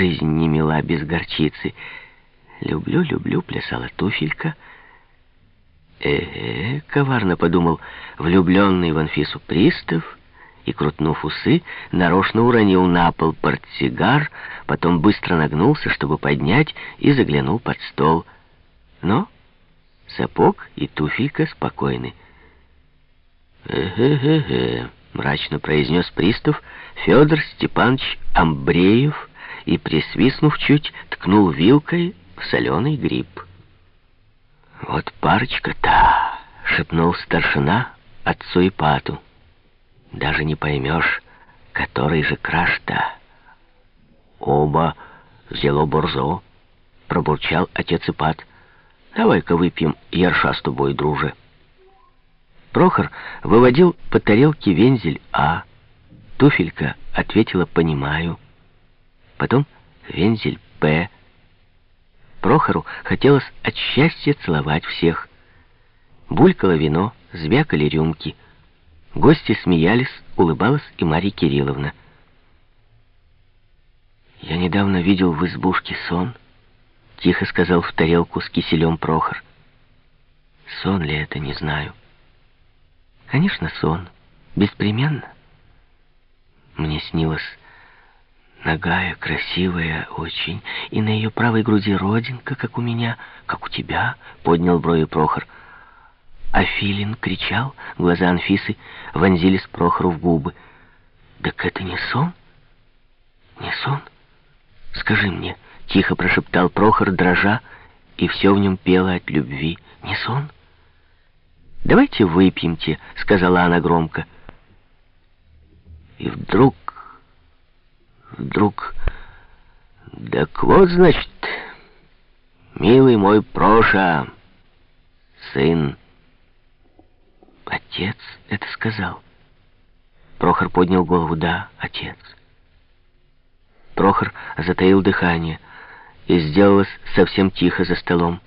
жизнь не мила без горчицы. Люблю, люблю, плясала туфелька. Э-э, коварно подумал влюбленный в Анфису пристав и, крутнув усы, нарочно уронил на пол портсигар, потом быстро нагнулся, чтобы поднять, и заглянул под стол. Но сапог и туфелька спокойны. «Э-э-э-э», — мрачно произнес пристав Федор Степанович Амбреев и, присвистнув чуть, ткнул вилкой в соленый гриб. «Вот парочка-то!» — шепнул старшина отцу Ипату. «Даже не поймешь, который же краш-то!» «Оба взяло борзо!» — пробурчал отец Ипат. «Давай-ка выпьем ярша с тобой, друже!» Прохор выводил по тарелке вензель А. Туфелька ответила «понимаю». Потом вензель П. Прохору хотелось от счастья целовать всех. Булькало вино, звякали рюмки. Гости смеялись, улыбалась и Марья Кирилловна. «Я недавно видел в избушке сон», — тихо сказал в тарелку с киселем Прохор. «Сон ли это, не знаю». Конечно, сон. Беспременно. Мне снилось ногая, красивая очень, и на ее правой груди родинка, как у меня, как у тебя, поднял брови Прохор. А Филин кричал, глаза Анфисы вонзились Прохору в губы. «Так это не сон? Не сон? Скажи мне», — тихо прошептал Прохор, дрожа, и все в нем пело от любви. «Не сон?» «Давайте выпьемте», — сказала она громко. И вдруг, вдруг... Так вот, значит, милый мой Проша, сын. Отец это сказал. Прохор поднял голову. Да, отец. Прохор затаил дыхание, и сделалось совсем тихо за столом.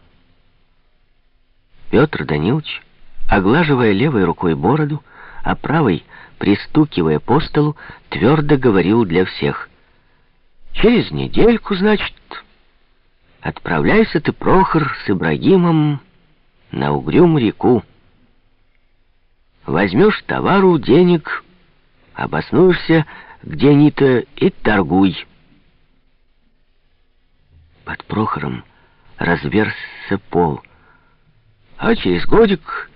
Петр Данилович оглаживая левой рукой бороду, а правой, пристукивая по столу, твердо говорил для всех. «Через недельку, значит, отправляйся ты, Прохор, с Ибрагимом на Угрюм реку. Возьмешь товару, денег, обоснуешься где-нибудь и торгуй». Под Прохором разверзся пол, а через годик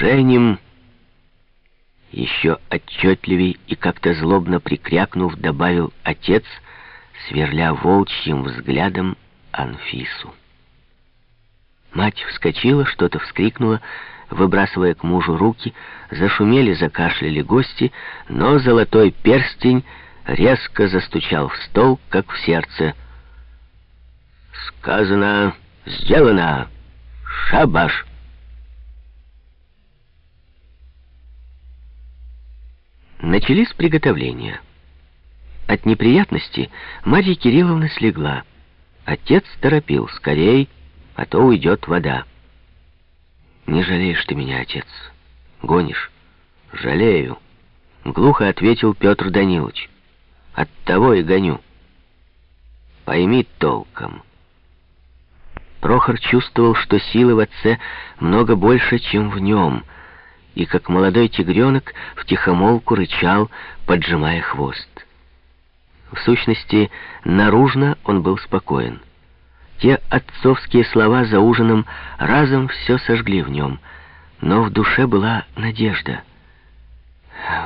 женим!» Еще отчетливей и как-то злобно прикрякнув, добавил отец, сверля волчьим взглядом Анфису. Мать вскочила, что-то вскрикнула, выбрасывая к мужу руки, зашумели, закашляли гости, но золотой перстень резко застучал в стол, как в сердце. «Сказано, сделано! Шабаш!» Начались приготовления. От неприятности Марья Кирилловна слегла. Отец торопил. «Скорей, а то уйдет вода». «Не жалеешь ты меня, отец? Гонишь?» «Жалею», — глухо ответил Петр Данилович. «Оттого и гоню. Пойми толком». Прохор чувствовал, что силы в отце много больше, чем в нем — и, как молодой тигренок, втихомолку рычал, поджимая хвост. В сущности, наружно он был спокоен. Те отцовские слова за ужином разом все сожгли в нем, но в душе была надежда.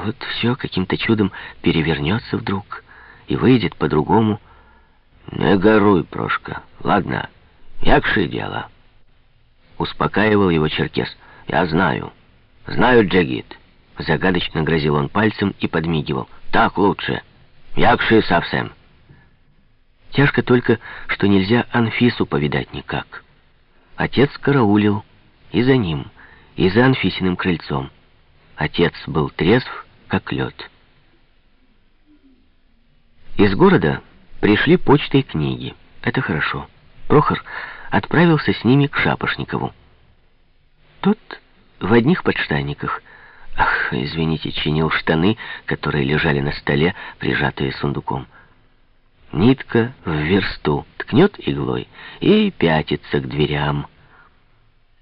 Вот все каким-то чудом перевернется вдруг и выйдет по-другому. «Не горуй, Прошка, ладно, якши дело», — успокаивал его черкес. «Я знаю». «Знаю, Джагит», — загадочно грозил он пальцем и подмигивал. «Так лучше. Якши совсем». Тяжко только, что нельзя Анфису повидать никак. Отец караулил и за ним, и за Анфисиным крыльцом. Отец был трезв, как лед. Из города пришли почтой книги. Это хорошо. Прохор отправился с ними к Шапошникову. Тот в одних подштанниках. Ах, извините, чинил штаны, которые лежали на столе, прижатые сундуком. Нитка в версту ткнет иглой и пятится к дверям.